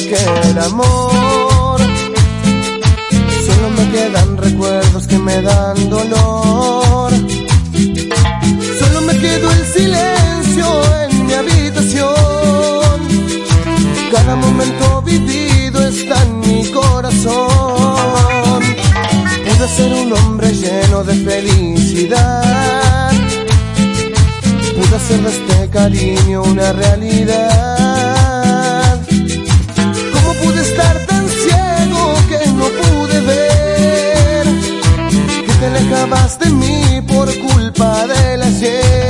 aquel amor. Solo me quedan recuerdos que me dan dolor. Solo me quedó el silencio en mi habitación. Cada momento vivido está en mi corazón. Pude ser un hombre lleno de felicidad. Pude hacer de este cariño una realidad. Te alejabas de mí por culpa del ayer?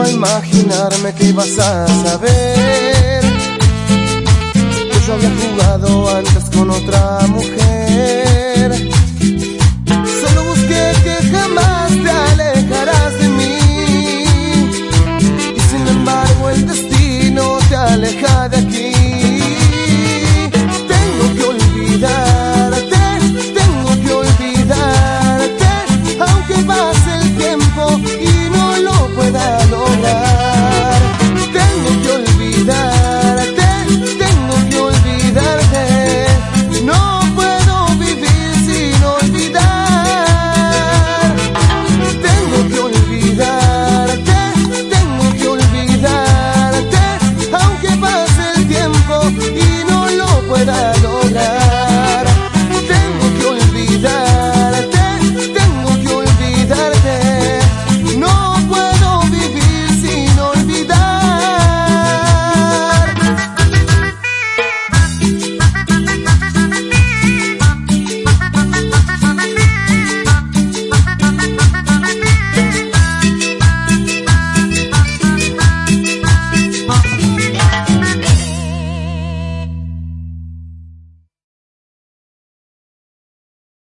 ¿Cómo iba a imaginarme que ibas a saber que yo había jugado antes con otra mujer?